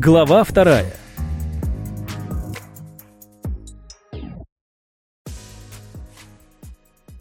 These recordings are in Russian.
Глава вторая.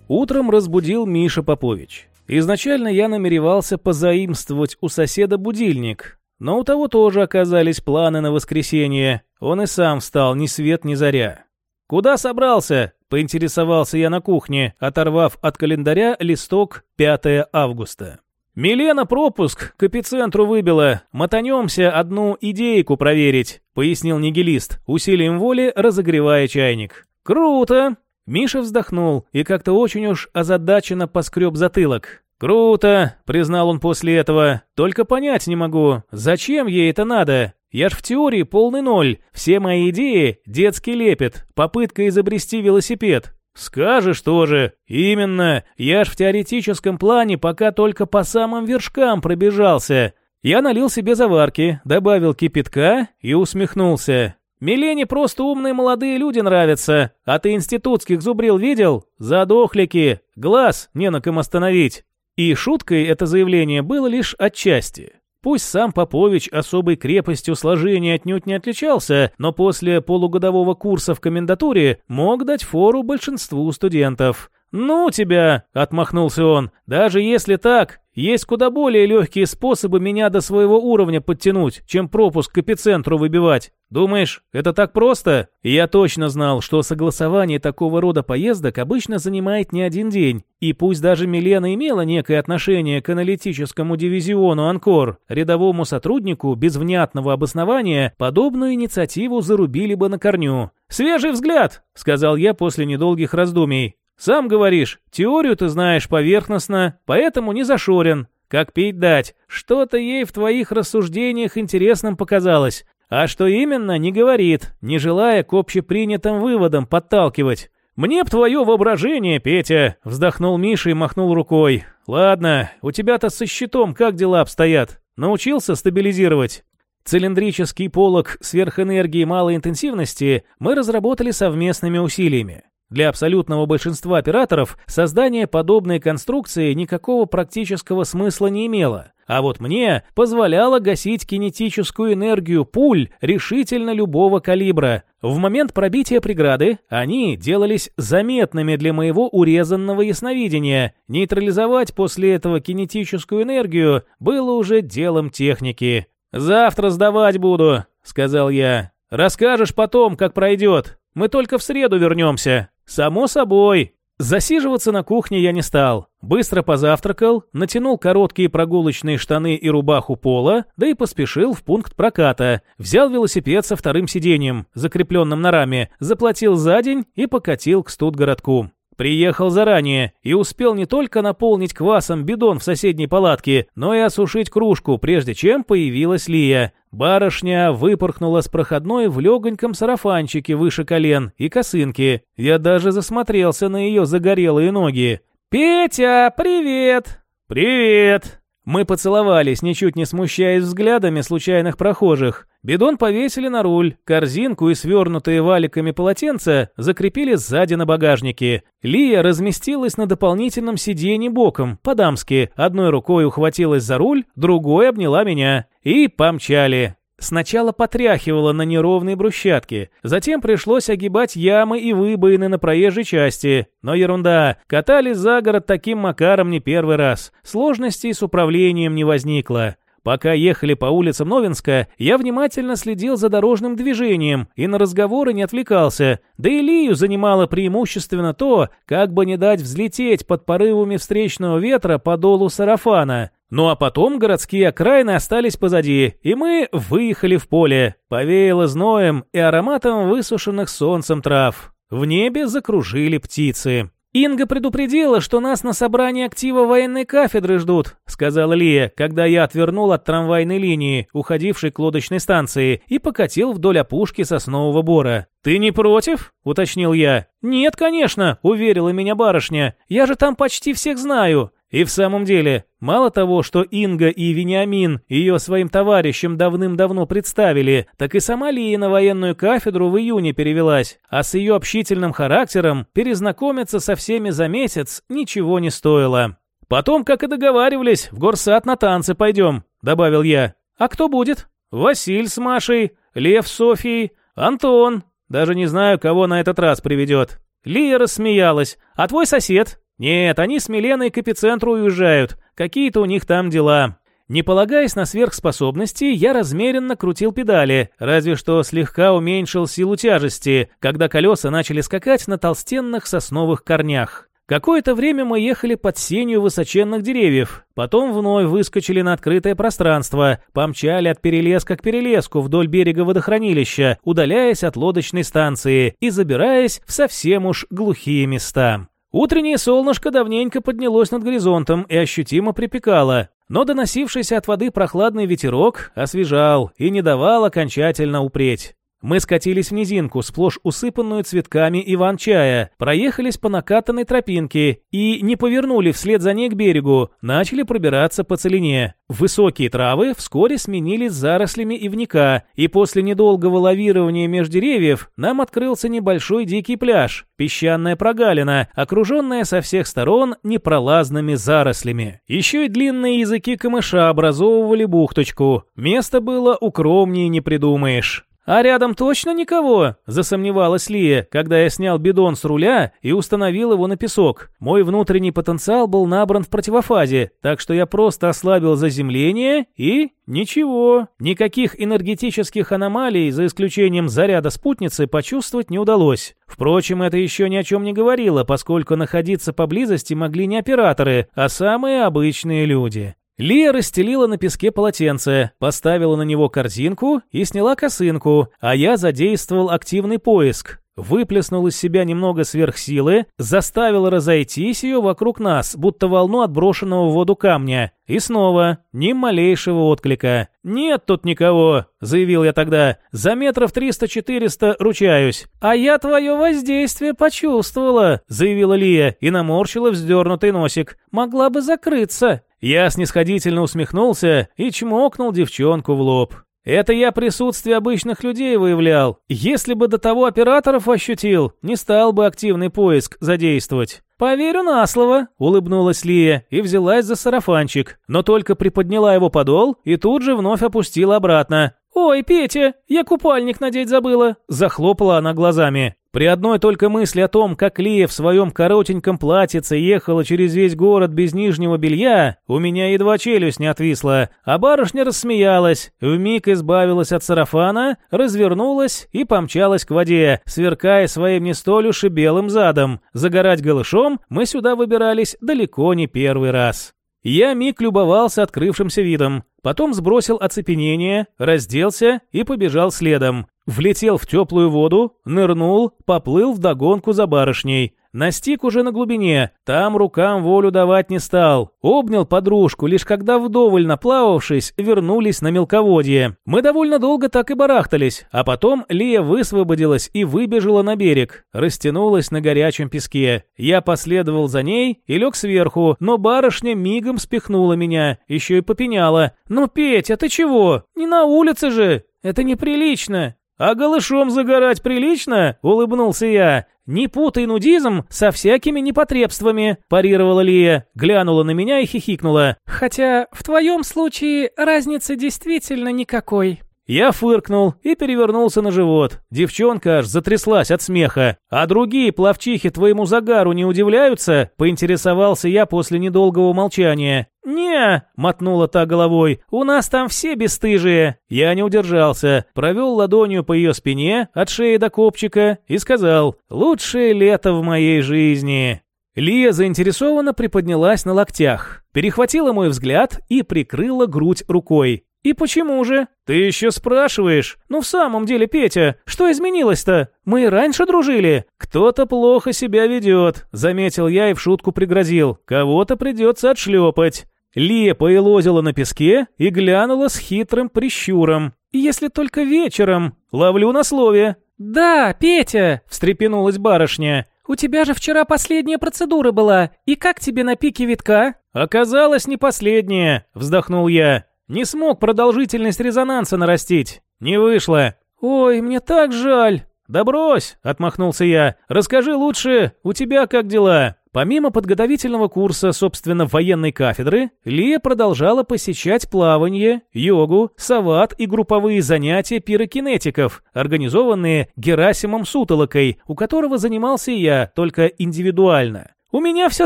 Утром разбудил Миша Попович. Изначально я намеревался позаимствовать у соседа будильник, но у того тоже оказались планы на воскресенье. Он и сам встал ни свет ни заря. «Куда собрался?» – поинтересовался я на кухне, оторвав от календаря листок 5 августа. «Милена пропуск к эпицентру выбила. Мотанемся одну идейку проверить», — пояснил нигилист, усилием воли разогревая чайник. «Круто!» Миша вздохнул и как-то очень уж озадаченно поскреб затылок. «Круто!» — признал он после этого. «Только понять не могу, зачем ей это надо? Я ж в теории полный ноль. Все мои идеи — детский лепет, попытка изобрести велосипед. «Скажешь тоже. Именно. Я ж в теоретическом плане пока только по самым вершкам пробежался». Я налил себе заварки, добавил кипятка и усмехнулся. Милене просто умные молодые люди нравятся, а ты институтских зубрил видел? Задохлики, глаз не на ком остановить. И шуткой это заявление было лишь отчасти. Пусть сам Попович особой крепостью сложения отнюдь не отличался, но после полугодового курса в комендатуре мог дать фору большинству студентов. «Ну тебя!» — отмахнулся он. «Даже если так, есть куда более легкие способы меня до своего уровня подтянуть, чем пропуск к эпицентру выбивать. Думаешь, это так просто? Я точно знал, что согласование такого рода поездок обычно занимает не один день. И пусть даже Милена имела некое отношение к аналитическому дивизиону «Анкор», рядовому сотруднику без внятного обоснования подобную инициативу зарубили бы на корню. «Свежий взгляд!» — сказал я после недолгих раздумий. Сам говоришь, теорию ты знаешь поверхностно, поэтому не зашорен. Как пить дать? Что-то ей в твоих рассуждениях интересным показалось. А что именно, не говорит, не желая к общепринятым выводам подталкивать. «Мне б твое воображение, Петя!» — вздохнул Миша и махнул рукой. «Ладно, у тебя-то со щитом как дела обстоят? Научился стабилизировать?» Цилиндрический полог сверхэнергии малой интенсивности мы разработали совместными усилиями. Для абсолютного большинства операторов создание подобной конструкции никакого практического смысла не имело, а вот мне позволяло гасить кинетическую энергию пуль решительно любого калибра. В момент пробития преграды они делались заметными для моего урезанного ясновидения. Нейтрализовать после этого кинетическую энергию было уже делом техники. «Завтра сдавать буду», — сказал я. «Расскажешь потом, как пройдет. Мы только в среду вернемся». «Само собой!» Засиживаться на кухне я не стал. Быстро позавтракал, натянул короткие прогулочные штаны и рубаху пола, да и поспешил в пункт проката. Взял велосипед со вторым сиденьем, закрепленным на раме, заплатил за день и покатил к студгородку. Приехал заранее и успел не только наполнить квасом бидон в соседней палатке, но и осушить кружку, прежде чем появилась Лия. Барышня выпорхнула с проходной в легоньком сарафанчике выше колен и косынки. Я даже засмотрелся на ее загорелые ноги. «Петя, привет!» «Привет!» Мы поцеловались, ничуть не смущаясь взглядами случайных прохожих. Бидон повесили на руль, корзинку и свернутые валиками полотенца закрепили сзади на багажнике. Лия разместилась на дополнительном сиденье боком, по-дамски, одной рукой ухватилась за руль, другой обняла меня. И помчали. Сначала потряхивало на неровной брусчатке, затем пришлось огибать ямы и выбоины на проезжей части. Но ерунда, катались за город таким макаром не первый раз. Сложностей с управлением не возникло. Пока ехали по улицам Новинска, я внимательно следил за дорожным движением и на разговоры не отвлекался. Да и Лию занимало преимущественно то, как бы не дать взлететь под порывами встречного ветра по долу сарафана. Ну а потом городские окраины остались позади, и мы выехали в поле. Повеяло зноем и ароматом высушенных солнцем трав. В небе закружили птицы. «Инга предупредила, что нас на собрании актива военной кафедры ждут», сказала Лия, когда я отвернул от трамвайной линии, уходившей к лодочной станции, и покатил вдоль опушки соснового бора. «Ты не против?» — уточнил я. «Нет, конечно», — уверила меня барышня. «Я же там почти всех знаю. И в самом деле, мало того, что Инга и Вениамин ее своим товарищам давным-давно представили, так и сама Лия на военную кафедру в июне перевелась, а с ее общительным характером перезнакомиться со всеми за месяц ничего не стоило. «Потом, как и договаривались, в горсад на танцы пойдем», — добавил я. «А кто будет?» Василь с Машей, Лев с Софией, Антон. Даже не знаю, кого на этот раз приведет. Лия рассмеялась. А твой сосед? Нет, они с Миленой к эпицентру уезжают. Какие-то у них там дела. Не полагаясь на сверхспособности, я размеренно крутил педали, разве что слегка уменьшил силу тяжести, когда колеса начали скакать на толстенных сосновых корнях. Какое-то время мы ехали под сенью высоченных деревьев, потом вновь выскочили на открытое пространство, помчали от перелеска к перелеску вдоль берега водохранилища, удаляясь от лодочной станции и забираясь в совсем уж глухие места. Утреннее солнышко давненько поднялось над горизонтом и ощутимо припекало, но доносившийся от воды прохладный ветерок освежал и не давал окончательно упреть. Мы скатились в низинку, сплошь усыпанную цветками иван-чая, проехались по накатанной тропинке и не повернули вслед за ней к берегу, начали пробираться по целине. Высокие травы вскоре сменились зарослями ивника, и после недолгого лавирования между деревьев нам открылся небольшой дикий пляж, песчаная прогалина, окруженная со всех сторон непролазными зарослями. Еще и длинные языки камыша образовывали бухточку. Место было укромнее не придумаешь. «А рядом точно никого?» – засомневалась Лия, когда я снял бидон с руля и установил его на песок. Мой внутренний потенциал был набран в противофазе, так что я просто ослабил заземление и... Ничего. Никаких энергетических аномалий, за исключением заряда спутницы, почувствовать не удалось. Впрочем, это еще ни о чем не говорило, поскольку находиться поблизости могли не операторы, а самые обычные люди. Лия расстелила на песке полотенце, поставила на него корзинку и сняла косынку, а я задействовал активный поиск. Выплеснул из себя немного сверхсилы, заставил разойтись ее вокруг нас, будто волну отброшенного в воду камня. И снова ни малейшего отклика. «Нет тут никого», — заявил я тогда. «За метров триста-четыреста ручаюсь». «А я твое воздействие почувствовала», — заявила Лия и наморщила вздернутый носик. «Могла бы закрыться». Я снисходительно усмехнулся и чмокнул девчонку в лоб. Это я присутствие обычных людей выявлял. Если бы до того операторов ощутил, не стал бы активный поиск задействовать. «Поверю на слово», — улыбнулась Лия и взялась за сарафанчик, но только приподняла его подол и тут же вновь опустила обратно. «Ой, Петя, я купальник надеть забыла», — захлопала она глазами. При одной только мысли о том, как Лия в своем коротеньком платьице ехала через весь город без нижнего белья, у меня едва челюсть не отвисла, а барышня рассмеялась, вмиг избавилась от сарафана, развернулась и помчалась к воде, сверкая своим не столь уж и белым задом. Загорать голышом мы сюда выбирались далеко не первый раз. Я миг любовался открывшимся видом, потом сбросил оцепенение, разделся и побежал следом. Влетел в теплую воду, нырнул, поплыл в догонку за барышней. Настиг уже на глубине, там рукам волю давать не стал. Обнял подружку, лишь когда вдоволь наплававшись, вернулись на мелководье. Мы довольно долго так и барахтались, а потом Лия высвободилась и выбежала на берег. Растянулась на горячем песке. Я последовал за ней и лег сверху, но барышня мигом спихнула меня, еще и попеняла. «Ну, Петя, ты чего? Не на улице же! Это неприлично!» «А голышом загорать прилично?» — улыбнулся я. «Не путай нудизм со всякими непотребствами», – парировала Лия, глянула на меня и хихикнула. «Хотя в твоем случае разницы действительно никакой». Я фыркнул и перевернулся на живот. Девчонка аж затряслась от смеха. «А другие плавчихи твоему загару не удивляются?» – поинтересовался я после недолгого молчания. «Не», — мотнула та головой, — «у нас там все бесстыжие». Я не удержался, провел ладонью по ее спине, от шеи до копчика, и сказал «Лучшее лето в моей жизни». Лия заинтересованно приподнялась на локтях, перехватила мой взгляд и прикрыла грудь рукой. «И почему же?» «Ты еще спрашиваешь?» «Ну в самом деле, Петя, что изменилось-то? Мы раньше дружили». «Кто-то плохо себя ведет», — заметил я и в шутку пригрозил. «Кого-то придется отшлепать». Лия поелозила на песке и глянула с хитрым прищуром. «Если только вечером. Ловлю на слове». «Да, Петя!» — встрепенулась барышня. «У тебя же вчера последняя процедура была. И как тебе на пике витка?» «Оказалось, не последняя», — вздохнул я. Не смог продолжительность резонанса нарастить. Не вышло. Ой, мне так жаль. Да брось, отмахнулся я. Расскажи лучше, у тебя как дела? Помимо подготовительного курса, собственно, военной кафедры, Лия продолжала посещать плавание, йогу, сават и групповые занятия пирокинетиков, организованные Герасимом Сутолокой, у которого занимался я, только индивидуально. «У меня все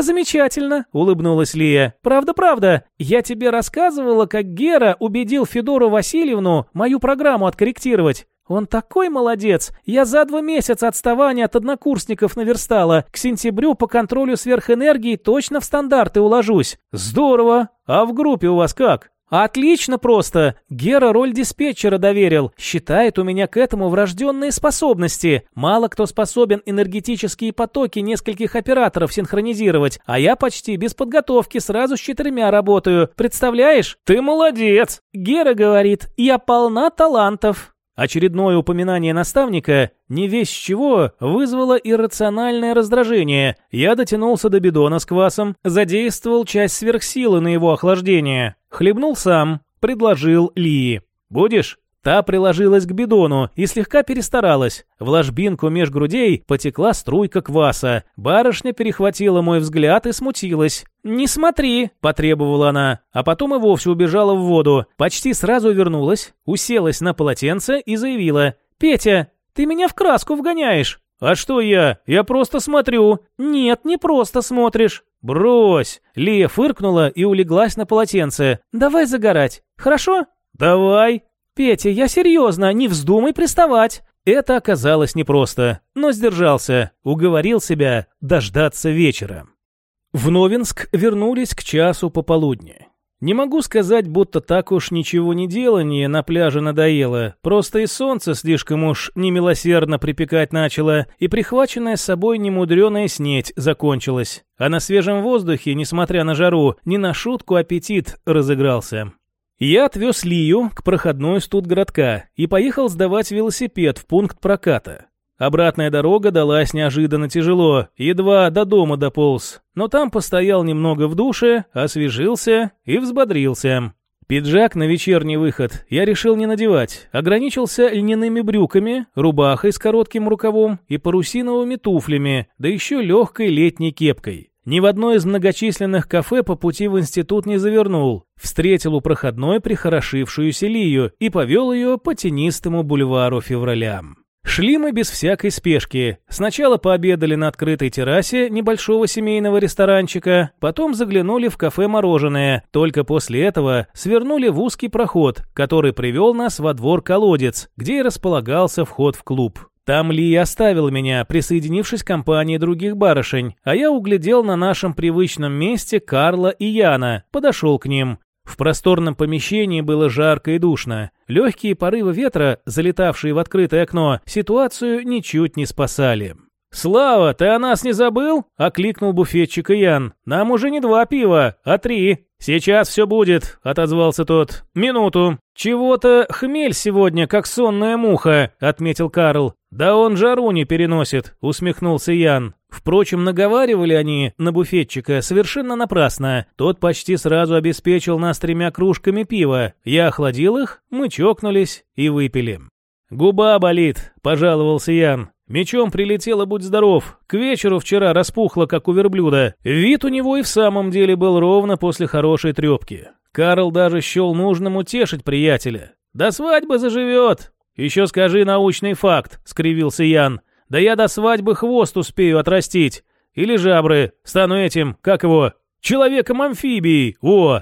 замечательно», — улыбнулась Лия. «Правда-правда. Я тебе рассказывала, как Гера убедил Федору Васильевну мою программу откорректировать. Он такой молодец. Я за два месяца отставания от однокурсников наверстала. К сентябрю по контролю сверхэнергии точно в стандарты уложусь. Здорово. А в группе у вас как? «Отлично просто! Гера роль диспетчера доверил. Считает у меня к этому врожденные способности. Мало кто способен энергетические потоки нескольких операторов синхронизировать, а я почти без подготовки сразу с четырьмя работаю. Представляешь? Ты молодец!» Гера говорит, «Я полна талантов». Очередное упоминание наставника, не весь чего, вызвало иррациональное раздражение. Я дотянулся до бидона с квасом, задействовал часть сверхсилы на его охлаждение. Хлебнул сам, предложил Лии. «Будешь?» Та приложилась к бидону и слегка перестаралась. В ложбинку меж грудей потекла струйка кваса. Барышня перехватила мой взгляд и смутилась. «Не смотри!» – потребовала она, а потом и вовсе убежала в воду. Почти сразу вернулась, уселась на полотенце и заявила. «Петя, ты меня в краску вгоняешь!» «А что я? Я просто смотрю!» «Нет, не просто смотришь!» «Брось!» Лия фыркнула и улеглась на полотенце. «Давай загорать, хорошо?» «Давай!» «Петя, я серьезно, не вздумай приставать!» Это оказалось непросто, но сдержался, уговорил себя дождаться вечера. В Новинск вернулись к часу пополудни. Не могу сказать, будто так уж ничего не делание на пляже надоело, просто и солнце слишком уж немилосердно припекать начало, и прихваченная с собой немудреная снеть закончилась. А на свежем воздухе, несмотря на жару, не на шутку аппетит разыгрался. Я отвез Лию к проходной студгородка и поехал сдавать велосипед в пункт проката. Обратная дорога далась неожиданно тяжело, едва до дома дополз, но там постоял немного в душе, освежился и взбодрился. Пиджак на вечерний выход я решил не надевать, ограничился льняными брюками, рубахой с коротким рукавом и парусиновыми туфлями, да еще легкой летней кепкой. Ни в одно из многочисленных кафе по пути в институт не завернул. Встретил у проходной прихорошившуюся Лию и повел ее по тенистому бульвару февраля. Шли мы без всякой спешки. Сначала пообедали на открытой террасе небольшого семейного ресторанчика, потом заглянули в кафе «Мороженое». Только после этого свернули в узкий проход, который привел нас во двор-колодец, где и располагался вход в клуб. Там Ли оставил меня, присоединившись к компании других барышень, а я углядел на нашем привычном месте Карла и Яна, подошел к ним. В просторном помещении было жарко и душно. Легкие порывы ветра, залетавшие в открытое окно, ситуацию ничуть не спасали. «Слава, ты о нас не забыл?» – окликнул буфетчик Ян. «Нам уже не два пива, а три». «Сейчас все будет», — отозвался тот. «Минуту». «Чего-то хмель сегодня, как сонная муха», — отметил Карл. «Да он жару не переносит», — усмехнулся Ян. Впрочем, наговаривали они на буфетчика совершенно напрасно. Тот почти сразу обеспечил нас тремя кружками пива. Я охладил их, мы чокнулись и выпили. «Губа болит», — пожаловался Ян. Мечом прилетело, будь здоров. К вечеру вчера распухло, как у верблюда. Вид у него и в самом деле был ровно после хорошей трепки. Карл даже счел нужным утешить приятеля. «До свадьбы заживет!» «Еще скажи научный факт», — скривился Ян. «Да я до свадьбы хвост успею отрастить. Или жабры. Стану этим, как его, человеком-амфибией. О!»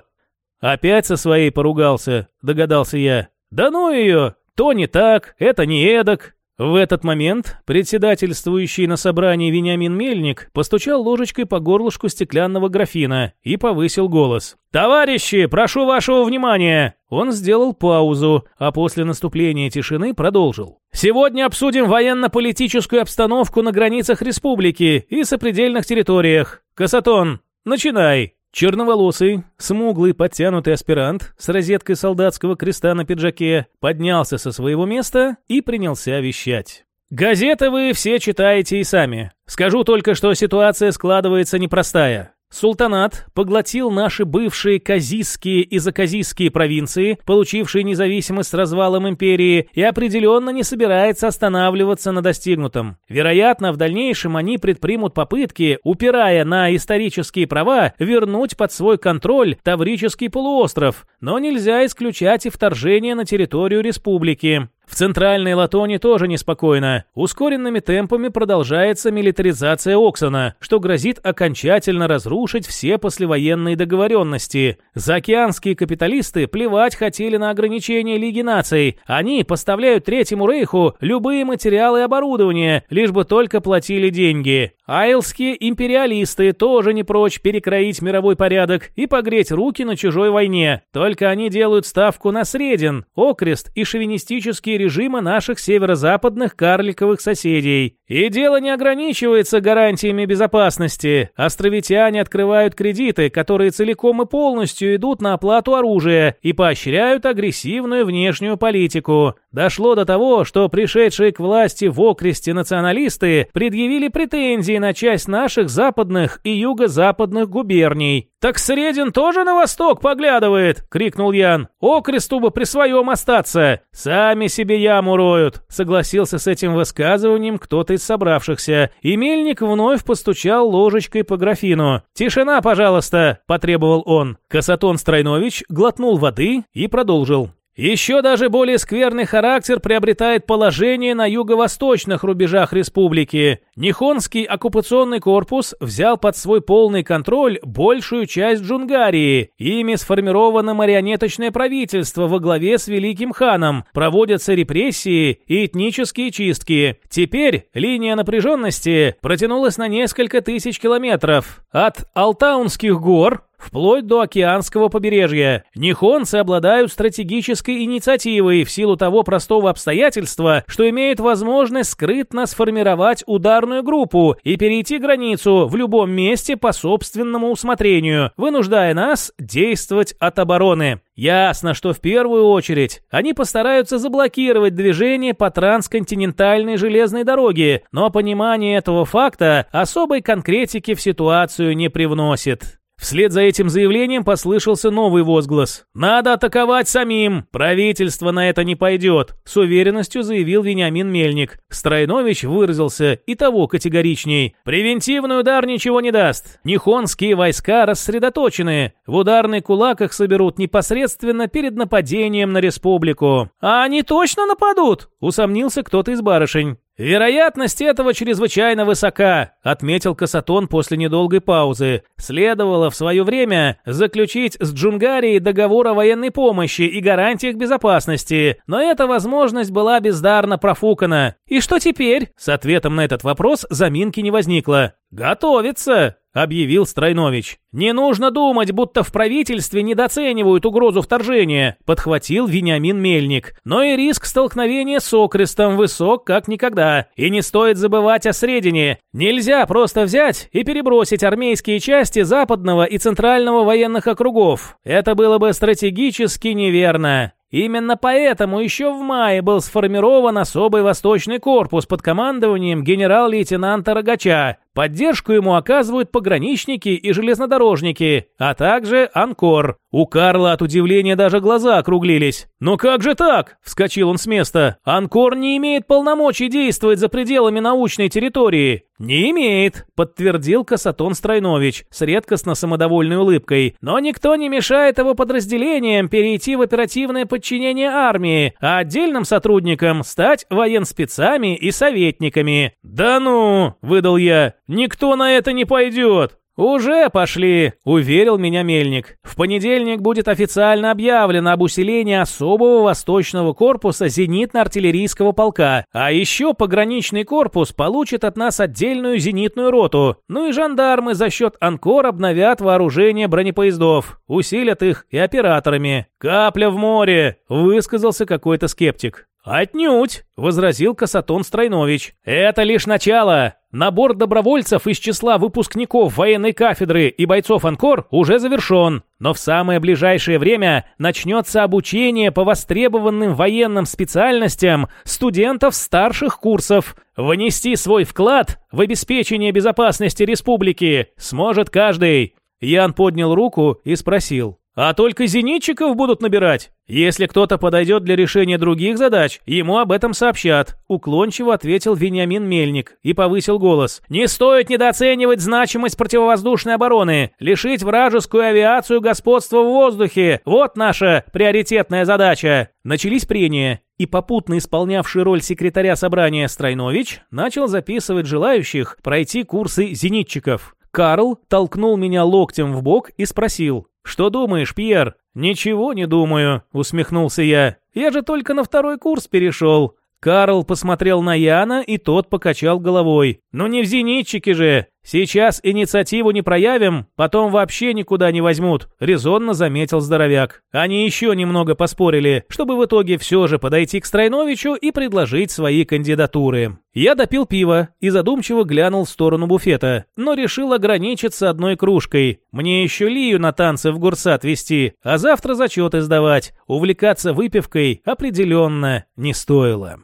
«Опять со своей поругался», — догадался я. «Да ну ее! То не так, это не эдак. В этот момент председательствующий на собрании Вениамин Мельник постучал ложечкой по горлышку стеклянного графина и повысил голос. «Товарищи, прошу вашего внимания!» Он сделал паузу, а после наступления тишины продолжил. «Сегодня обсудим военно-политическую обстановку на границах республики и сопредельных территориях. Касатон, начинай!» Черноволосый, смуглый, подтянутый аспирант с розеткой солдатского креста на пиджаке поднялся со своего места и принялся вещать. «Газеты вы все читаете и сами. Скажу только, что ситуация складывается непростая. Султанат поглотил наши бывшие казистские и заказистские провинции, получившие независимость с развалом империи, и определенно не собирается останавливаться на достигнутом. Вероятно, в дальнейшем они предпримут попытки, упирая на исторические права, вернуть под свой контроль Таврический полуостров, но нельзя исключать и вторжение на территорию республики. В центральной Латоне тоже неспокойно. Ускоренными темпами продолжается милитаризация Оксана, что грозит окончательно разрушить все послевоенные договоренности. Заокеанские капиталисты плевать хотели на ограничения Лиги наций. Они поставляют Третьему Рейху любые материалы и оборудование, лишь бы только платили деньги. Айлские империалисты тоже не прочь перекроить мировой порядок и погреть руки на чужой войне. Только они делают ставку на Средин, Окрест и шовинистические режимы наших северо-западных карликовых соседей. И дело не ограничивается гарантиями безопасности. Островитяне открывают кредиты, которые целиком и полностью идут на оплату оружия и поощряют агрессивную внешнюю политику. Дошло до того, что пришедшие к власти в окресте националисты предъявили претензии на часть наших западных и юго-западных губерний. «Так Средин тоже на восток поглядывает!» — крикнул Ян. «Окресту бы при своем остаться! Сами себе яму роют!» — согласился с этим высказыванием кто-то из собравшихся, и Мельник вновь постучал ложечкой по графину. «Тишина, пожалуйста!» — потребовал он. Касатон Стройнович глотнул воды и продолжил. Еще даже более скверный характер приобретает положение на юго-восточных рубежах республики. Нихонский оккупационный корпус взял под свой полный контроль большую часть Джунгарии. Ими сформировано марионеточное правительство во главе с Великим ханом. Проводятся репрессии и этнические чистки. Теперь линия напряженности протянулась на несколько тысяч километров. От Алтаунских гор вплоть до океанского побережья. Нихонцы обладают стратегической инициативой в силу того простого обстоятельства, что имеют возможность скрытно сформировать ударную группу и перейти границу в любом месте по собственному усмотрению, вынуждая нас действовать от обороны. Ясно, что в первую очередь они постараются заблокировать движение по трансконтинентальной железной дороге, но понимание этого факта особой конкретики в ситуацию не привносит. Вслед за этим заявлением послышался новый возглас. «Надо атаковать самим! Правительство на это не пойдет!» С уверенностью заявил Вениамин Мельник. Стройнович выразился и того категоричней. «Превентивный удар ничего не даст. Нихонские войска рассредоточены. В ударный кулак их соберут непосредственно перед нападением на республику». «А они точно нападут?» — усомнился кто-то из барышень. «Вероятность этого чрезвычайно высока», — отметил Касатон после недолгой паузы. «Следовало в свое время заключить с Джунгарией договор о военной помощи и гарантиях безопасности, но эта возможность была бездарно профукана. И что теперь?» С ответом на этот вопрос заминки не возникло. «Готовится», — объявил Стройнович. «Не нужно думать, будто в правительстве недооценивают угрозу вторжения», — подхватил Вениамин Мельник. «Но и риск столкновения с окрестом высок как никогда. И не стоит забывать о средине. Нельзя просто взять и перебросить армейские части западного и центрального военных округов. Это было бы стратегически неверно. Именно поэтому еще в мае был сформирован особый восточный корпус под командованием генерал-лейтенанта Рогача. Поддержку ему оказывают пограничники и железнодорожники, а также Анкор. У Карла от удивления даже глаза округлились. «Но как же так?» – вскочил он с места. «Анкор не имеет полномочий действовать за пределами научной территории». «Не имеет», – подтвердил Касатон Стройнович с редкостно самодовольной улыбкой. «Но никто не мешает его подразделениям перейти в оперативное подчинение армии, а отдельным сотрудникам стать военспецами и советниками». «Да ну!» – выдал я. «Никто на это не пойдет!» «Уже пошли», — уверил меня Мельник. «В понедельник будет официально объявлено об усилении особого восточного корпуса зенитно-артиллерийского полка. А еще пограничный корпус получит от нас отдельную зенитную роту. Ну и жандармы за счет Анкор обновят вооружение бронепоездов, усилят их и операторами. «Капля в море», — высказался какой-то скептик. «Отнюдь!» — возразил Касатон Стройнович. «Это лишь начало. Набор добровольцев из числа выпускников военной кафедры и бойцов Анкор уже завершен. Но в самое ближайшее время начнется обучение по востребованным военным специальностям студентов старших курсов. Внести свой вклад в обеспечение безопасности республики сможет каждый. Ян поднял руку и спросил. А только зенитчиков будут набирать. Если кто-то подойдет для решения других задач, ему об этом сообщат. Уклончиво ответил Вениамин Мельник и повысил голос. Не стоит недооценивать значимость противовоздушной обороны. Лишить вражескую авиацию господства в воздухе. Вот наша приоритетная задача. Начались прения, и попутно исполнявший роль секретаря собрания Стройнович начал записывать желающих пройти курсы зенитчиков. Карл толкнул меня локтем в бок и спросил, «Что думаешь, Пьер?» «Ничего не думаю», — усмехнулся я. «Я же только на второй курс перешел. Карл посмотрел на Яна, и тот покачал головой. «Ну не в зенитчике же! Сейчас инициативу не проявим, потом вообще никуда не возьмут», — резонно заметил здоровяк. Они еще немного поспорили, чтобы в итоге все же подойти к Стройновичу и предложить свои кандидатуры. Я допил пиво и задумчиво глянул в сторону буфета, но решил ограничиться одной кружкой. Мне еще Лию на танцы в Гурсат вести, а завтра зачеты сдавать. Увлекаться выпивкой определенно не стоило.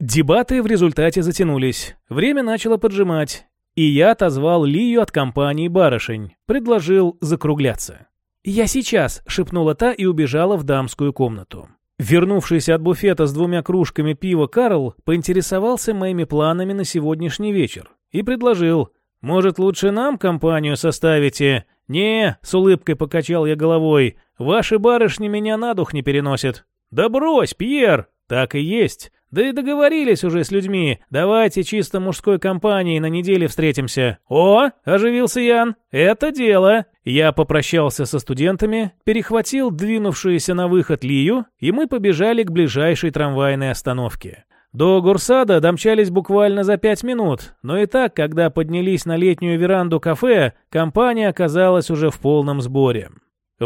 Дебаты в результате затянулись. Время начало поджимать. И я отозвал Лию от компании «Барышень». Предложил закругляться. «Я сейчас», — шепнула та и убежала в дамскую комнату. Вернувшийся от буфета с двумя кружками пива Карл поинтересовался моими планами на сегодняшний вечер и предложил, «Может, лучше нам компанию составите?» «Не», — с улыбкой покачал я головой, «ваши барышни меня на дух не переносят». «Да брось, Пьер!» «Так и есть. Да и договорились уже с людьми. Давайте чисто мужской компанией на неделе встретимся. О, оживился Ян. Это дело. Я попрощался со студентами, перехватил двинувшуюся на выход Лию, и мы побежали к ближайшей трамвайной остановке. До Гурсада домчались буквально за пять минут, но и так, когда поднялись на летнюю веранду кафе, компания оказалась уже в полном сборе.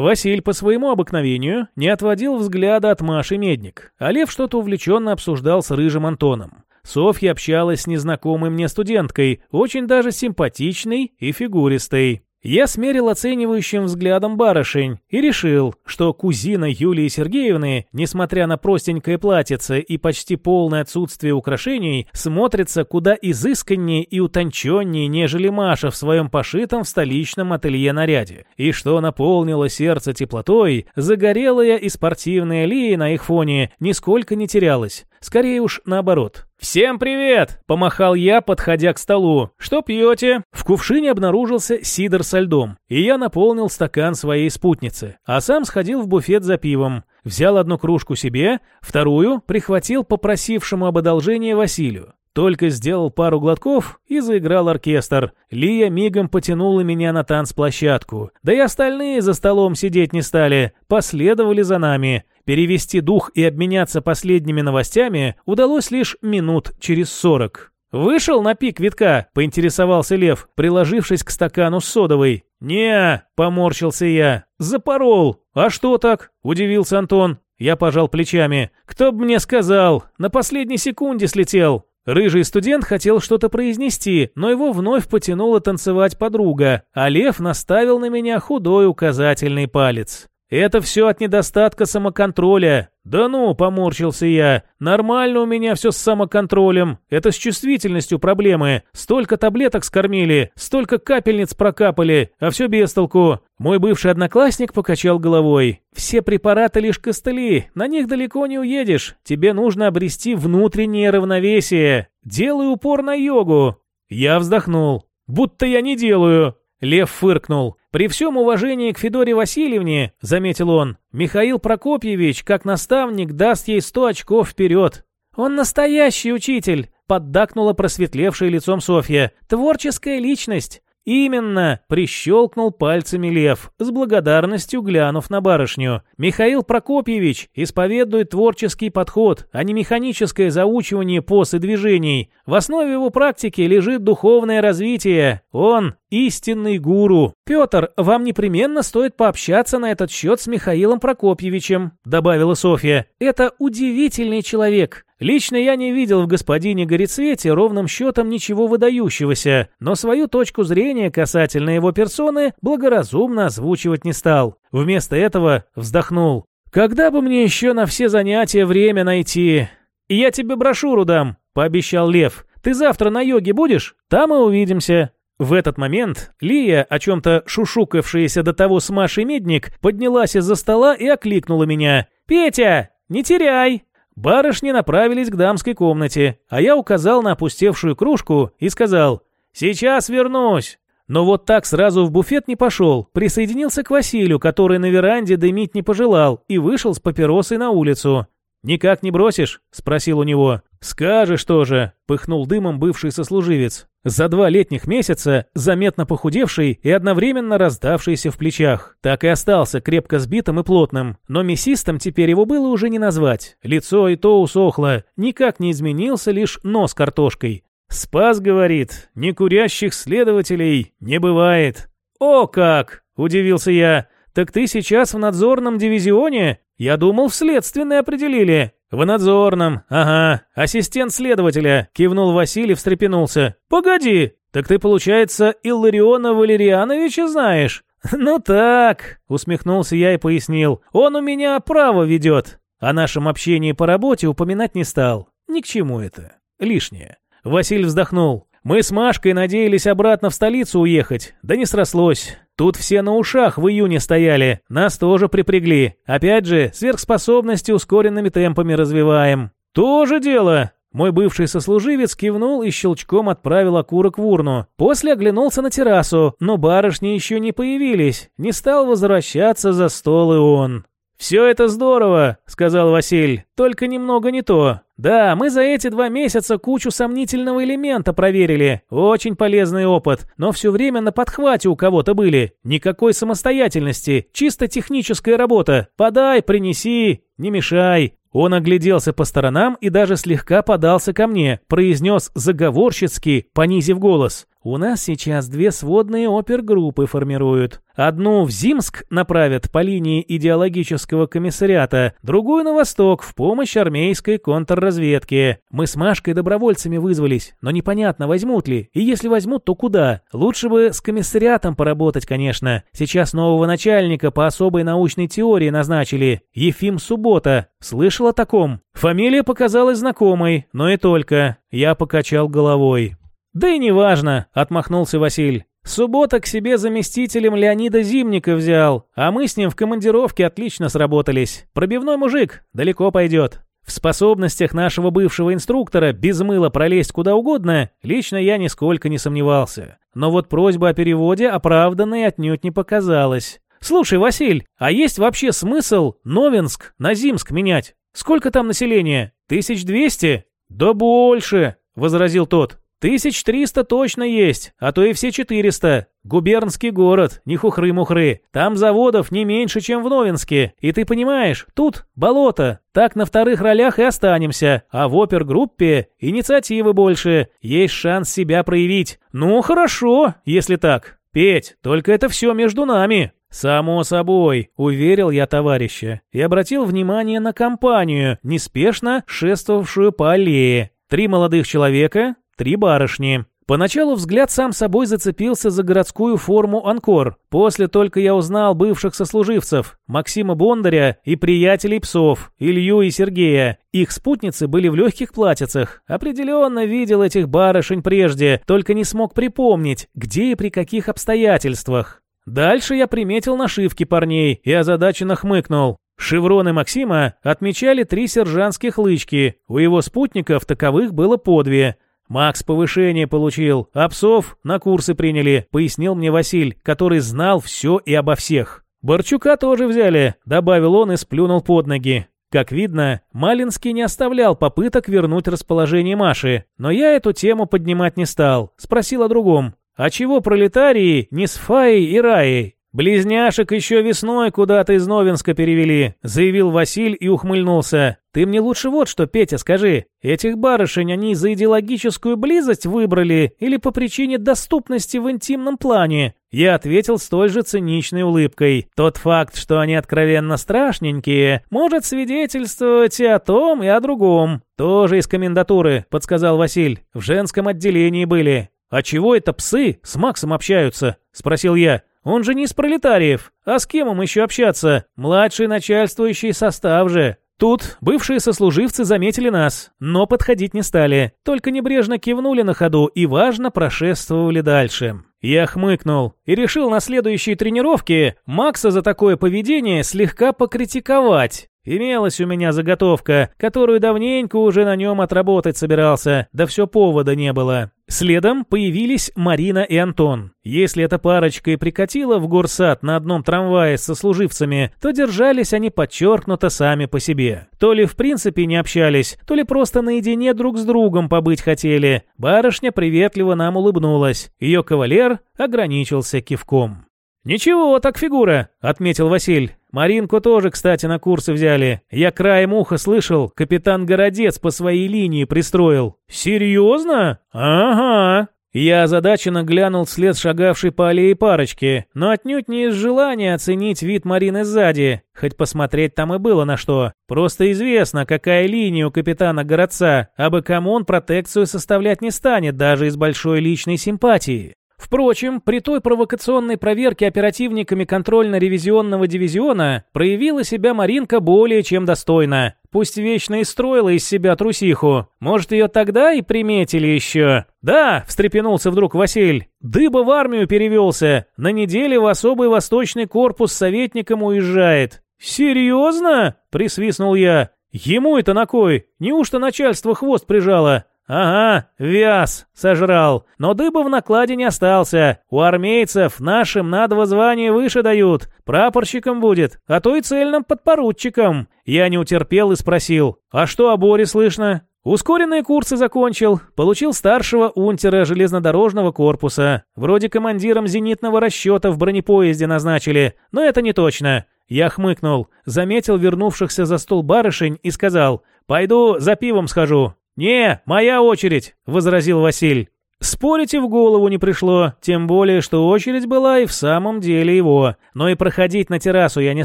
Василь по своему обыкновению не отводил взгляда от Маши Медник, а Лев что-то увлеченно обсуждал с Рыжим Антоном. Софья общалась с незнакомой мне студенткой, очень даже симпатичной и фигуристой. Я смерил оценивающим взглядом барышень и решил, что кузина Юлии Сергеевны, несмотря на простенькое платьице и почти полное отсутствие украшений, смотрится куда изысканнее и утонченнее, нежели Маша в своем пошитом в столичном ателье наряде, и что наполнило сердце теплотой, загорелая и спортивная Лия на их фоне нисколько не терялась. Скорее уж наоборот. «Всем привет!» – помахал я, подходя к столу. «Что пьете?» В кувшине обнаружился сидр со льдом, и я наполнил стакан своей спутницы, а сам сходил в буфет за пивом. Взял одну кружку себе, вторую прихватил попросившему об одолжении Василию. Только сделал пару глотков и заиграл оркестр. Лия мигом потянула меня на танцплощадку. Да и остальные за столом сидеть не стали, последовали за нами. Перевести дух и обменяться последними новостями удалось лишь минут через сорок. «Вышел на пик витка?» – поинтересовался Лев, приложившись к стакану с содовой. не поморщился я. «Запорол!» «А что так?» – удивился Антон. Я пожал плечами. «Кто бы мне сказал? На последней секунде слетел!» Рыжий студент хотел что-то произнести, но его вновь потянула танцевать подруга, а Лев наставил на меня худой указательный палец. «Это все от недостатка самоконтроля». «Да ну», — поморщился я, — «нормально у меня все с самоконтролем. Это с чувствительностью проблемы. Столько таблеток скормили, столько капельниц прокапали, а все без толку». Мой бывший одноклассник покачал головой. «Все препараты лишь костыли, на них далеко не уедешь. Тебе нужно обрести внутреннее равновесие. Делай упор на йогу». Я вздохнул. «Будто я не делаю». Лев фыркнул. «При всем уважении к Федоре Васильевне, — заметил он, — Михаил Прокопьевич, как наставник, даст ей сто очков вперед». «Он настоящий учитель!» — поддакнула просветлевшая лицом Софья. «Творческая личность!» «Именно!» — прищелкнул пальцами лев, с благодарностью глянув на барышню. «Михаил Прокопьевич исповедует творческий подход, а не механическое заучивание поз и движений. В основе его практики лежит духовное развитие. Он истинный гуру. Петр, вам непременно стоит пообщаться на этот счет с Михаилом Прокопьевичем», — добавила Софья. «Это удивительный человек. Лично я не видел в господине Горецвете ровным счетом ничего выдающегося, но свою точку зрения касательно его персоны благоразумно озвучивать не стал. Вместо этого вздохнул. «Когда бы мне еще на все занятия время найти?» «Я тебе брошюру дам», — пообещал Лев. «Ты завтра на йоге будешь? Там и увидимся». В этот момент Лия, о чем-то шушукавшаяся до того с Машей Медник, поднялась из-за стола и окликнула меня. «Петя, не теряй!» Барышни направились к дамской комнате, а я указал на опустевшую кружку и сказал «Сейчас вернусь». Но вот так сразу в буфет не пошел, присоединился к Василию, который на веранде дымить не пожелал, и вышел с папиросой на улицу. «Никак не бросишь?» – спросил у него. «Скажешь тоже», – пыхнул дымом бывший сослуживец. За два летних месяца заметно похудевший и одновременно раздавшийся в плечах. Так и остался крепко сбитым и плотным, но мясистым теперь его было уже не назвать. Лицо и то усохло, никак не изменился лишь нос картошкой. «Спас, — говорит, — некурящих следователей не бывает». «О как!» — удивился я. «Так ты сейчас в надзорном дивизионе? Я думал, в следственной определили». «В надзорном, ага, ассистент следователя», — кивнул Василий, встрепенулся. «Погоди, так ты, получается, Иллариона Валериановича знаешь?» «Ну так», — усмехнулся я и пояснил. «Он у меня право ведет». О нашем общении по работе упоминать не стал. Ни к чему это. Лишнее. Василий вздохнул. Мы с Машкой надеялись обратно в столицу уехать, да не срослось. Тут все на ушах в июне стояли, нас тоже припрягли. Опять же, сверхспособности ускоренными темпами развиваем. Тоже дело. Мой бывший сослуживец кивнул и щелчком отправил окурок в урну. После оглянулся на террасу, но барышни еще не появились. Не стал возвращаться за стол и он. «Все это здорово», — сказал Василь, — «только немного не то. Да, мы за эти два месяца кучу сомнительного элемента проверили. Очень полезный опыт, но все время на подхвате у кого-то были. Никакой самостоятельности, чисто техническая работа. Подай, принеси, не мешай. Он огляделся по сторонам и даже слегка подался ко мне, произнес заговорщицки, понизив голос. У нас сейчас две сводные опергруппы формируют. Одну в Зимск направят по линии идеологического комиссариата, другую на восток в помощь армейской контрразведке. Мы с Машкой добровольцами вызвались, но непонятно, возьмут ли. И если возьмут, то куда? Лучше бы с комиссариатом поработать, конечно. Сейчас нового начальника по особой научной теории назначили. Ефим Суббота. Слышал о таком? Фамилия показалась знакомой, но и только. Я покачал головой. «Да и неважно», — отмахнулся Василь. «Суббота к себе заместителем Леонида Зимника взял, а мы с ним в командировке отлично сработались. Пробивной мужик, далеко пойдет. В способностях нашего бывшего инструктора без мыла пролезть куда угодно, лично я нисколько не сомневался. Но вот просьба о переводе оправданной отнюдь не показалась. «Слушай, Василь, а есть вообще смысл Новинск на Зимск менять? Сколько там населения? Тысяч двести?» «Да больше», — возразил тот. Тысяч триста точно есть, а то и все четыреста. Губернский город, не хухры-мухры. Там заводов не меньше, чем в Новинске. И ты понимаешь, тут болото. Так на вторых ролях и останемся. А в опергруппе инициативы больше. Есть шанс себя проявить. Ну, хорошо, если так. Петь, только это все между нами. «Само собой», — уверил я товарища и обратил внимание на компанию, неспешно шествовавшую по аллее. Три молодых человека, Три барышни. Поначалу взгляд сам собой зацепился за городскую форму «Анкор». После только я узнал бывших сослуживцев, Максима Бондаря и приятелей псов, Илью и Сергея. Их спутницы были в легких платьицах. Определенно видел этих барышень прежде, только не смог припомнить, где и при каких обстоятельствах. Дальше я приметил нашивки парней и озадаченно хмыкнул. Шевроны Максима отмечали три сержантских лычки, у его спутников таковых было по две – «Макс повышение получил, а псов на курсы приняли», — пояснил мне Василь, который знал все и обо всех. «Борчука тоже взяли», — добавил он и сплюнул под ноги. Как видно, Малинский не оставлял попыток вернуть расположение Маши, но я эту тему поднимать не стал, спросил о другом. «А чего пролетарии не с Фаей и Раей?» «Близняшек еще весной куда-то из Новинска перевели», — заявил Василь и ухмыльнулся. «Ты мне лучше вот что, Петя, скажи. Этих барышень они за идеологическую близость выбрали или по причине доступности в интимном плане?» Я ответил с той же циничной улыбкой. Тот факт, что они откровенно страшненькие, может свидетельствовать и о том, и о другом. «Тоже из комендатуры», — подсказал Василь. «В женском отделении были». «А чего это псы с Максом общаются?» — спросил я. Он же не из пролетариев. А с кем им еще общаться? Младший начальствующий состав же. Тут бывшие сослуживцы заметили нас, но подходить не стали, только небрежно кивнули на ходу и, важно, прошествовали дальше. Я хмыкнул и решил на следующей тренировке Макса за такое поведение слегка покритиковать. Имелась у меня заготовка, которую давненько уже на нем отработать собирался, да все повода не было. Следом появились Марина и Антон. Если эта парочка и прикатила в горсад на одном трамвае со служивцами, то держались они подчеркнуто сами по себе. То ли в принципе не общались, то ли просто наедине друг с другом побыть хотели. Барышня приветливо нам улыбнулась. Ее кавалер ограничился кивком. «Ничего, так фигура», — отметил Василь. «Маринку тоже, кстати, на курсы взяли. Я краем уха слышал, капитан Городец по своей линии пристроил». «Серьезно? Ага». Я озадаченно глянул вслед шагавшей по аллее парочки, но отнюдь не из желания оценить вид Марины сзади, хоть посмотреть там и было на что. Просто известно, какая линия у капитана Городца, а бы кому он протекцию составлять не станет даже из большой личной симпатии. Впрочем, при той провокационной проверке оперативниками контрольно-ревизионного дивизиона проявила себя Маринка более чем достойно. Пусть вечно и строила из себя трусиху. Может, ее тогда и приметили еще? Да, встрепенулся вдруг Василь. Дыба в армию перевелся. На неделе в особый восточный корпус советником уезжает. Серьезно? Присвистнул я. Ему это на кой? Неужто начальство хвост прижало? «Ага, вяз, сожрал. Но дыба в накладе не остался. У армейцев нашим на два звания выше дают. Прапорщиком будет, а то и цельным подпоручиком». Я не утерпел и спросил, «А что о Боре слышно?» Ускоренные курсы закончил, получил старшего унтера железнодорожного корпуса. Вроде командиром зенитного расчета в бронепоезде назначили, но это не точно. Я хмыкнул, заметил вернувшихся за стол барышень и сказал, «Пойду за пивом схожу». «Не, моя очередь», — возразил Василь. Спорить и в голову не пришло, тем более, что очередь была и в самом деле его. Но и проходить на террасу я не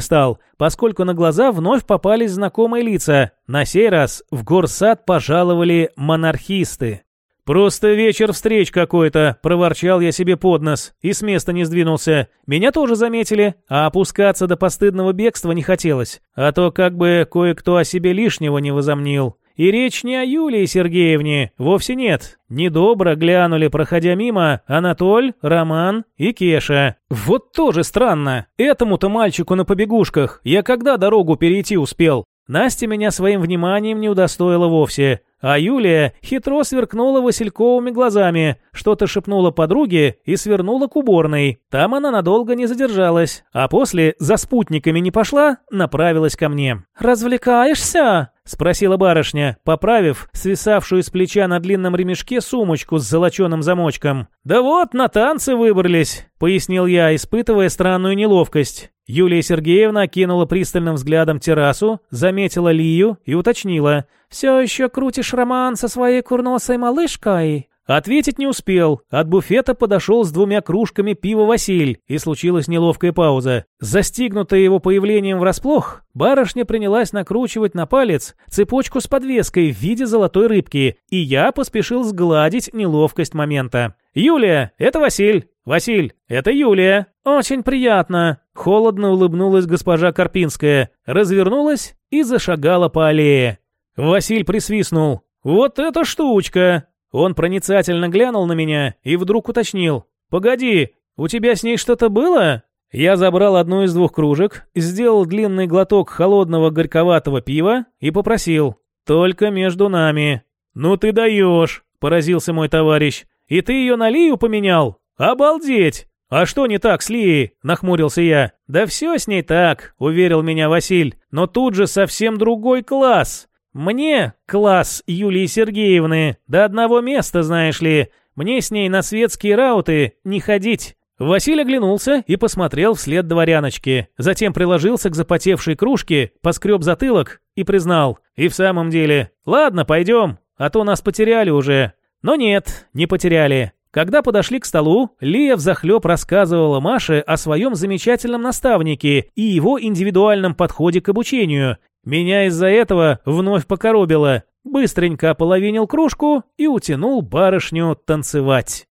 стал, поскольку на глаза вновь попались знакомые лица. На сей раз в горсад пожаловали монархисты. «Просто вечер встреч какой-то», — проворчал я себе под нос и с места не сдвинулся. Меня тоже заметили, а опускаться до постыдного бегства не хотелось, а то как бы кое-кто о себе лишнего не возомнил. И речь не о Юлии Сергеевне, вовсе нет. Недобро глянули, проходя мимо, Анатоль, Роман и Кеша. Вот тоже странно. Этому-то мальчику на побегушках я когда дорогу перейти успел? Настя меня своим вниманием не удостоила вовсе. А Юлия хитро сверкнула васильковыми глазами, что-то шепнула подруге и свернула к уборной. Там она надолго не задержалась, а после за спутниками не пошла, направилась ко мне. «Развлекаешься?» — спросила барышня, поправив свисавшую с плеча на длинном ремешке сумочку с золоченым замочком. «Да вот, на танцы выбрались», — пояснил я, испытывая странную неловкость. Юлия Сергеевна кинула пристальным взглядом террасу, заметила Лию и уточнила. «Все еще крутишь роман со своей курносой малышкой?» Ответить не успел. От буфета подошел с двумя кружками пива Василь, и случилась неловкая пауза. Застигнутая его появлением врасплох, барышня принялась накручивать на палец цепочку с подвеской в виде золотой рыбки, и я поспешил сгладить неловкость момента. «Юлия, это Василь. Василь, это Юлия. Очень приятно». Холодно улыбнулась госпожа Карпинская, развернулась и зашагала по аллее. Василь присвистнул. «Вот эта штучка!» Он проницательно глянул на меня и вдруг уточнил. «Погоди, у тебя с ней что-то было?» Я забрал одну из двух кружек, сделал длинный глоток холодного горьковатого пива и попросил. «Только между нами». «Ну ты даешь», — поразился мой товарищ. «И ты ее на Лию поменял? Обалдеть!» «А что не так с Лией?» – нахмурился я. «Да все с ней так», – уверил меня Василь. «Но тут же совсем другой класс. Мне класс Юлии Сергеевны до одного места, знаешь ли. Мне с ней на светские рауты не ходить». Василий оглянулся и посмотрел вслед дворяночки. Затем приложился к запотевшей кружке, поскреб затылок и признал. «И в самом деле, ладно, пойдем, а то нас потеряли уже». Но нет, не потеряли. Когда подошли к столу, Лия взахлеб рассказывала Маше о своем замечательном наставнике и его индивидуальном подходе к обучению, меня из-за этого вновь покоробило. Быстренько ополовинил кружку и утянул барышню танцевать.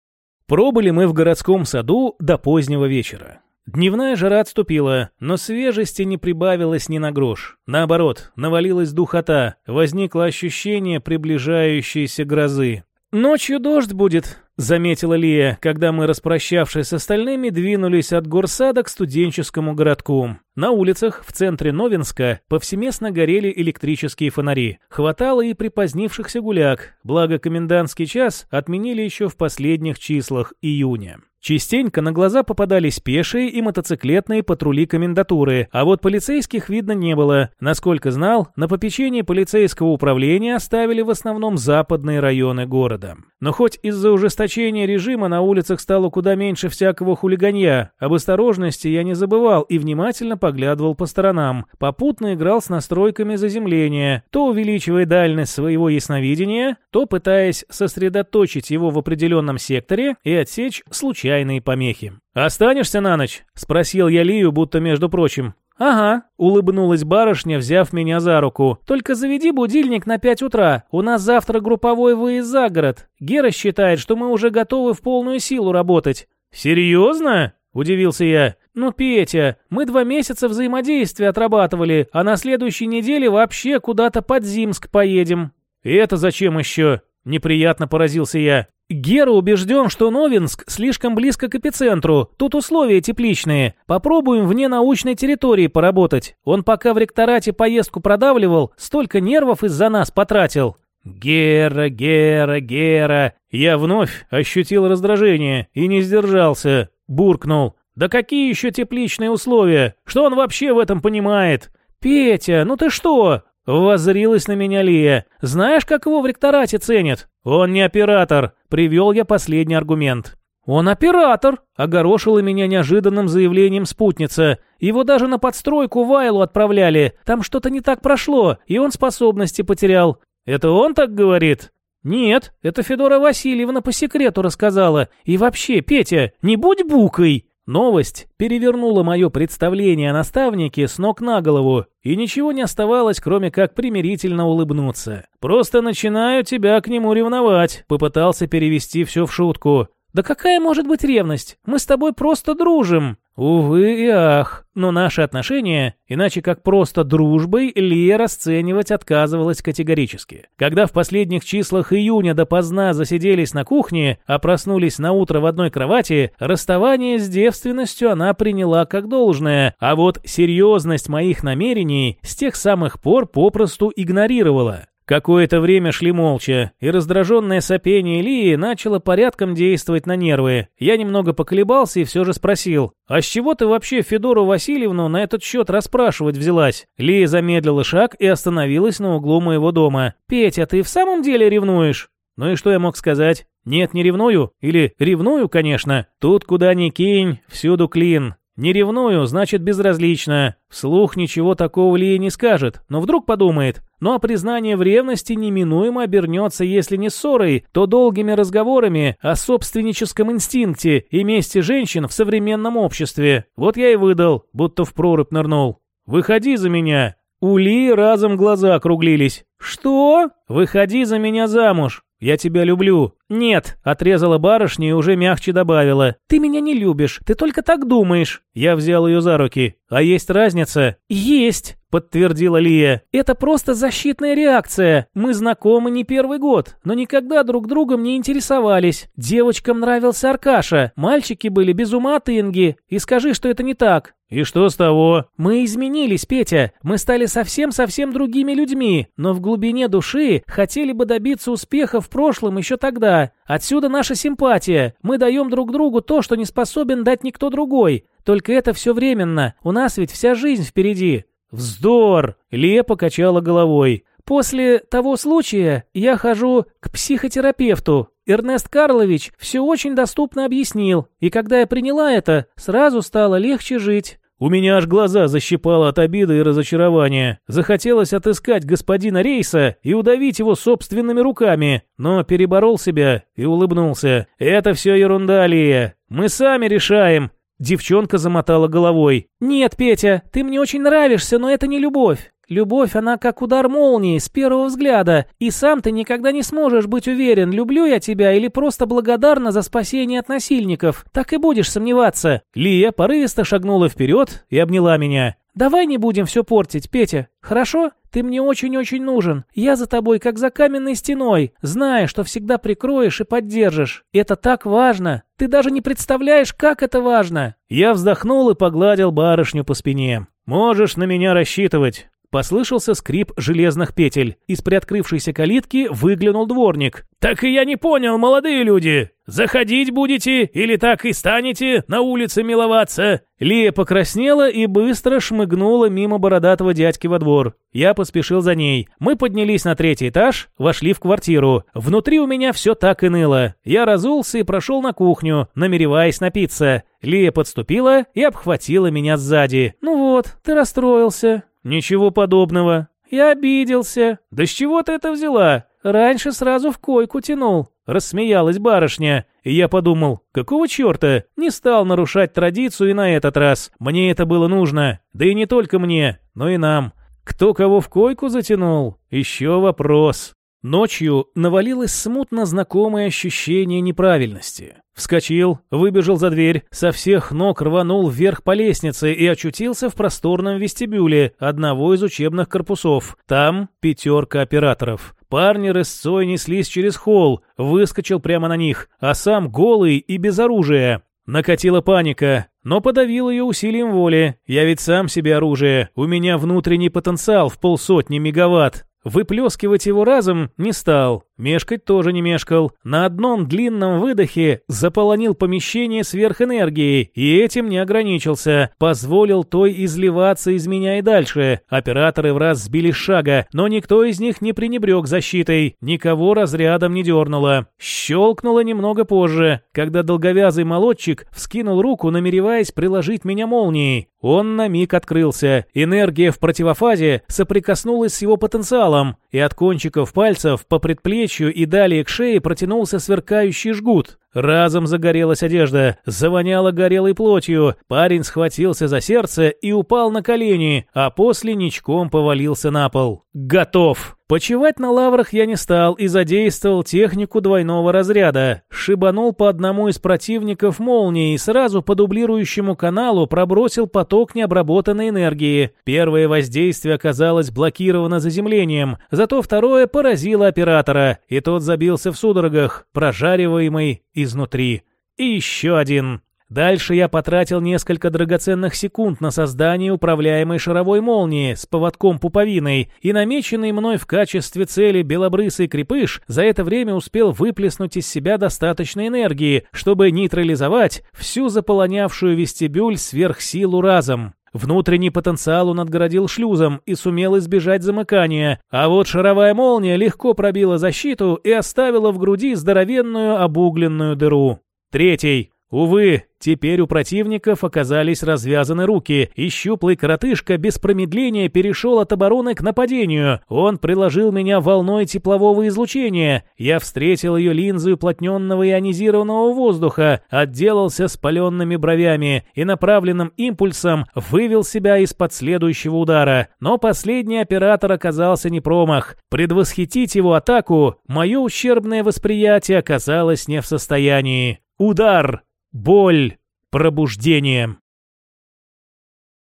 Пробыли мы в городском саду до позднего вечера. Дневная жара отступила, но свежести не прибавилось ни на грош. Наоборот, навалилась духота, возникло ощущение приближающейся грозы. «Ночью дождь будет», — заметила Лия, когда мы, распрощавшись с остальными, двинулись от горсада к студенческому городку. На улицах в центре Новинска повсеместно горели электрические фонари. Хватало и припозднившихся гуляк, благо комендантский час отменили еще в последних числах июня. Частенько на глаза попадались пешие и мотоциклетные патрули комендатуры, а вот полицейских видно не было. Насколько знал, на попечении полицейского управления оставили в основном западные районы города. Но хоть из-за ужесточения режима на улицах стало куда меньше всякого хулиганья, об осторожности я не забывал и внимательно поглядывал по сторонам. Попутно играл с настройками заземления, то увеличивая дальность своего ясновидения, то пытаясь сосредоточить его в определенном секторе и отсечь случайные помехи. «Останешься на ночь?» — спросил я Лию, будто между прочим. «Ага», — улыбнулась барышня, взяв меня за руку. «Только заведи будильник на пять утра. У нас завтра групповой выезд за город. Гера считает, что мы уже готовы в полную силу работать». «Серьезно?» — удивился я. «Ну, Петя, мы два месяца взаимодействия отрабатывали, а на следующей неделе вообще куда-то под Зимск поедем». «И это зачем еще?» — неприятно поразился я. Гера убежден, что Новинск слишком близко к эпицентру, тут условия тепличные. Попробуем вне научной территории поработать. Он пока в ректорате поездку продавливал, столько нервов из-за нас потратил. Гера, Гера, Гера. Я вновь ощутил раздражение и не сдержался. Буркнул. Да какие еще тепличные условия? Что он вообще в этом понимает? Петя, ну ты что? Воззрилась на меня Лия. «Знаешь, как его в ректорате ценят?» «Он не оператор», — привел я последний аргумент. «Он оператор!» — огорошила меня неожиданным заявлением спутница. «Его даже на подстройку Вайлу отправляли. Там что-то не так прошло, и он способности потерял». «Это он так говорит?» «Нет, это Федора Васильевна по секрету рассказала. И вообще, Петя, не будь букой!» Новость перевернула мое представление о наставнике с ног на голову, и ничего не оставалось, кроме как примирительно улыбнуться. «Просто начинаю тебя к нему ревновать», — попытался перевести все в шутку. «Да какая может быть ревность? Мы с тобой просто дружим!» Увы и ах, но наши отношения, иначе как просто дружбой, Лия расценивать отказывалась категорически. Когда в последних числах июня допоздна засиделись на кухне, а проснулись на утро в одной кровати, расставание с девственностью она приняла как должное, а вот серьезность моих намерений с тех самых пор попросту игнорировала. Какое-то время шли молча, и раздраженное сопение Лии начало порядком действовать на нервы. Я немного поколебался и все же спросил, «А с чего ты вообще Федору Васильевну на этот счет расспрашивать взялась?» Лия замедлила шаг и остановилась на углу моего дома. «Петя, ты в самом деле ревнуешь?» Ну и что я мог сказать? Нет, не ревную? Или ревную, конечно. Тут куда ни кинь, всюду клин. Не ревную, значит безразлично. Вслух ничего такого Лия не скажет, но вдруг подумает. Ну а признание в ревности неминуемо обернется, если не ссорой, то долгими разговорами о собственническом инстинкте и месте женщин в современном обществе. Вот я и выдал, будто в прорубь нырнул. «Выходи за меня!» У Ли разом глаза округлились. «Что? Выходи за меня замуж!» «Я тебя люблю». «Нет», — отрезала барышня и уже мягче добавила. «Ты меня не любишь, ты только так думаешь». Я взял ее за руки. «А есть разница?» «Есть», — подтвердила Лия. «Это просто защитная реакция. Мы знакомы не первый год, но никогда друг другом не интересовались. Девочкам нравился Аркаша, мальчики были без ума от Инги. И скажи, что это не так. «И что с того?» «Мы изменились, Петя. Мы стали совсем-совсем другими людьми, но в глубине души хотели бы добиться успеха в прошлом еще тогда. Отсюда наша симпатия. Мы даем друг другу то, что не способен дать никто другой. Только это все временно. У нас ведь вся жизнь впереди». «Вздор!» — Лия покачала головой. «После того случая я хожу к психотерапевту. Эрнест Карлович все очень доступно объяснил, и когда я приняла это, сразу стало легче жить. У меня аж глаза защипало от обиды и разочарования. Захотелось отыскать господина Рейса и удавить его собственными руками, но переборол себя и улыбнулся. «Это все ерунда, Лия. Мы сами решаем». Девчонка замотала головой. «Нет, Петя, ты мне очень нравишься, но это не любовь. Любовь, она как удар молнии с первого взгляда, и сам ты никогда не сможешь быть уверен, люблю я тебя или просто благодарна за спасение от насильников. Так и будешь сомневаться». Лия порывисто шагнула вперед и обняла меня. «Давай не будем все портить, Петя, хорошо? Ты мне очень-очень нужен. Я за тобой, как за каменной стеной, зная, что всегда прикроешь и поддержишь. Это так важно. Ты даже не представляешь, как это важно». Я вздохнул и погладил барышню по спине. «Можешь на меня рассчитывать. Послышался скрип железных петель. Из приоткрывшейся калитки выглянул дворник. «Так и я не понял, молодые люди! Заходить будете или так и станете на улице миловаться?» Лия покраснела и быстро шмыгнула мимо бородатого дядьки во двор. Я поспешил за ней. Мы поднялись на третий этаж, вошли в квартиру. Внутри у меня все так и ныло. Я разулся и прошел на кухню, намереваясь напиться. Лия подступила и обхватила меня сзади. «Ну вот, ты расстроился. «Ничего подобного. Я обиделся. Да с чего ты это взяла? Раньше сразу в койку тянул». Рассмеялась барышня, и я подумал, какого черта? Не стал нарушать традицию и на этот раз. Мне это было нужно. Да и не только мне, но и нам. Кто кого в койку затянул? Еще вопрос. Ночью навалилось смутно знакомое ощущение неправильности. Вскочил, выбежал за дверь, со всех ног рванул вверх по лестнице и очутился в просторном вестибюле одного из учебных корпусов. Там пятерка операторов. Парни рысцой неслись через холл, выскочил прямо на них, а сам голый и без оружия. Накатила паника, но подавил ее усилием воли. Я ведь сам себе оружие, у меня внутренний потенциал в полсотни мегаватт. Выплескивать его разом не стал, мешкать тоже не мешкал. На одном длинном выдохе заполонил помещение сверхэнергией и этим не ограничился. Позволил той изливаться из меня и дальше. Операторы в раз сбили шага, но никто из них не пренебрег защитой, никого разрядом не дернуло. Щелкнуло немного позже, когда долговязый молодчик вскинул руку, намереваясь приложить меня молнией. Он на миг открылся. Энергия в противофазе соприкоснулась с его потенциалом, и от кончиков пальцев по предплечью и далее к шее протянулся сверкающий жгут. Разом загорелась одежда, завоняло горелой плотью, парень схватился за сердце и упал на колени, а после ничком повалился на пол. Готов! Почевать на лаврах я не стал и задействовал технику двойного разряда. Шибанул по одному из противников молнией и сразу по дублирующему каналу пробросил поток необработанной энергии. Первое воздействие оказалось блокировано заземлением, зато второе поразило оператора, и тот забился в судорогах, прожариваемый изнутри. И еще один. Дальше я потратил несколько драгоценных секунд на создание управляемой шаровой молнии с поводком пуповиной, и намеченный мной в качестве цели белобрысый крепыш за это время успел выплеснуть из себя достаточно энергии, чтобы нейтрализовать всю заполонявшую вестибюль сверхсилу разом. Внутренний потенциал он отгородил шлюзом и сумел избежать замыкания, а вот шаровая молния легко пробила защиту и оставила в груди здоровенную обугленную дыру. Третий. Увы, теперь у противников оказались развязаны руки, и щуплый коротышка без промедления перешел от обороны к нападению. Он приложил меня волной теплового излучения. Я встретил ее линзой уплотненного ионизированного воздуха, отделался спаленными бровями и направленным импульсом вывел себя из-под следующего удара. Но последний оператор оказался не промах. Предвосхитить его атаку мое ущербное восприятие оказалось не в состоянии. Удар! Боль, пробуждение.